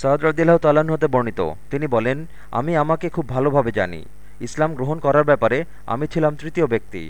সয়দ রদিল্লাহ হতে বর্ণিত। তিনি বলেন, আমি আমাকে খুব ভালোভাবে জানি। ইসলাম গ্রহণ করার ব্যাপারে আমি ছিলাম তৃতীয় ব্যক্তি।